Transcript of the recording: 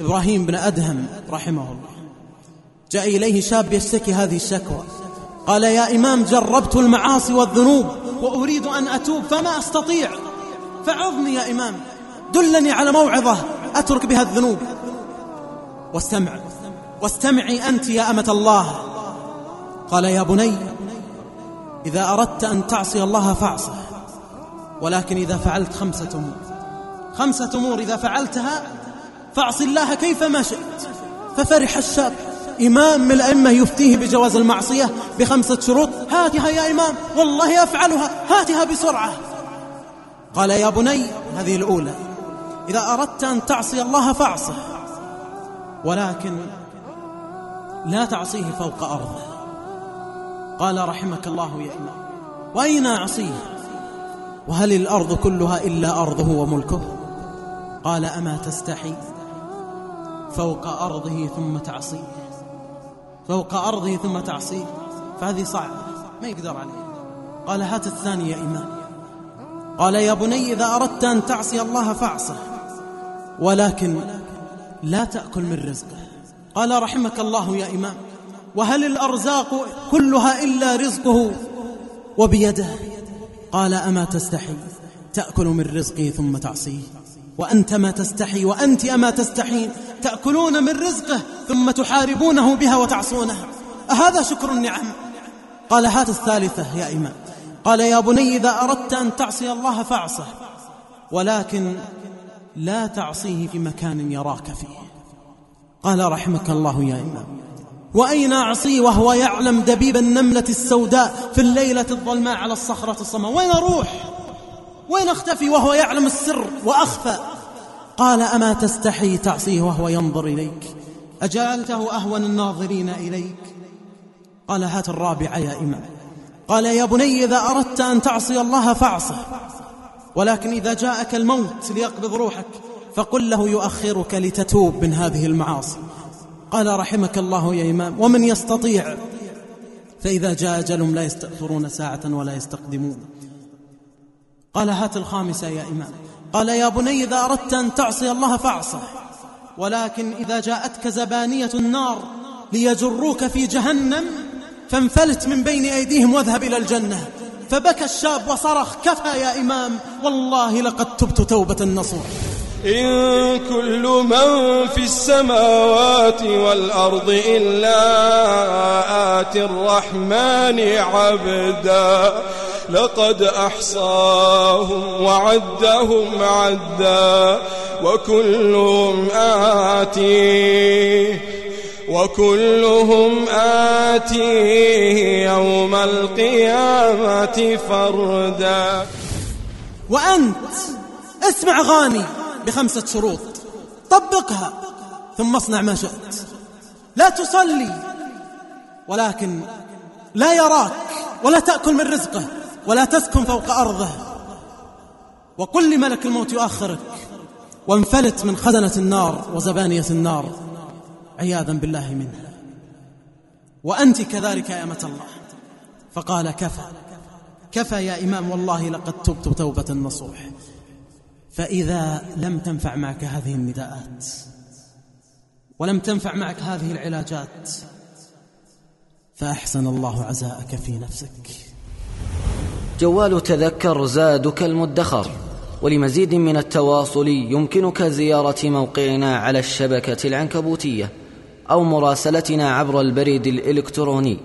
إبراهيم بن أدهم رحمه الله. جاء إليه شاب يشتكي هذه الشكوى. قال يا إمام جربت المعاصي والذنوب وأريد أن أتوب فما أستطيع. فعظني يا إمام دلني على موعظة أترك بها الذنوب. واستمع واستمعي أنت يا أمة الله. قال يا بني إذا أردت أن تعصي الله فاعصه ولكن إذا فعلت خمسة أمور. خمسة أمور إذا فعلتها فاعص الله كيفما شئت. ففرح الشاب إمام من الأئمة يفتيه بجواز المعصية بخمسة شروط. هاتها يا إمام. والله أفعلها. هاتها بسرعة. قال يا بني هذه الأولى. إذا أردت أن تعصي الله فاعصه. ولكن لا تعصيه فوق أرضه قال رحمك الله يا إمام. وأين أعصيه؟ وهل الأرض كلها إلا أرضه وملكه؟ قال أما تستحي؟ فوق أرضه ثم تعصيه. فوق أرضه ثم تعصيه. فهذه صعبة ما يقدر عليها قال هات الثاني يا إمام قال يا بني إذا أردت أن تعصي الله فاعصه. ولكن لا تأكل من رزقه. قال رحمك الله يا إمام وهل الأرزاق كلها إلا رزقه وبيده؟ قال أما تستحي تأكل من رزقه ثم تعصيه. وأنت ما تستحي وأنت أما تستحين تأكلون من رزقه ثم تحاربونه بها وتعصونه. أهذا شكر النعم؟ قال هات الثالثة يا إمام. قال يا بني إذا أردت أن تعصي الله فاعصه ولكن لا تعصيه في مكان يراك فيه. قال رحمك الله يا إمام. وأين أعصي وهو يعلم دبيب النملة السوداء في الليلة الظلماء على الصخرة الصماء؟ وين أروح؟ وين أختفي وهو يعلم السر وأخفى؟ قال أما تستحي تعصيه وهو ينظر إليك؟ أجعلته أهون الناظرين إليك؟ قال هات الرابعة يا إمام. قال يا بني إذا أردت أن تعصي الله فاعصه. ولكن إذا جاءك الموت ليقبض روحك فقل له يؤخرك لتتوب من هذه المعاصي. قال رحمك الله يا إمام ومن يستطيع؟ فإذا جاء أجلهم لا يستأخرون ساعة ولا يستقدمون. قال هات الخامسة يا إمام. قال يا بني إذا أردت أن تعصي الله فاعصه. ولكن إذا جاءتك زبانية النار ليجروك في جهنم فانفلت من بين أيديهم واذهب إلى الجنة. فبكى الشاب وصرخ كفى يا إمام والله لقد تبت توبة نصوح إن كل من في السماوات والأرض إلا آتي الرحمن عبدا. لقد أحصاهم وعدهم عدا وكلهم آتيه وكلهم آتيه يوم القيامة فردا. وأنت اسمع غاني بخمسة شروط. طبقها ثم اصنع ما شئت. لا تصلي ولكن لا يراك ولا تأكل من رزقه. ولا تسكن فوق أرضه. وقل لملك الموت يؤخرك وانفلت من خزنة النار وزبانية النار. عياذا بالله منها وأنت كذلك يا أمة الله. فقال كفى. كفى يا إمام والله لقد تبت توبة نصوح فإذا لم تنفع معك هذه النداءات ولم تنفع معك هذه العلاجات فأحسن الله عزاءك في نفسك. جوال تذكر زادك المدخر ولمزيد من التواصل يمكنك زيارة موقعنا على الشبكة العنكبوتية أو مراسلتنا عبر البريد الإلكتروني.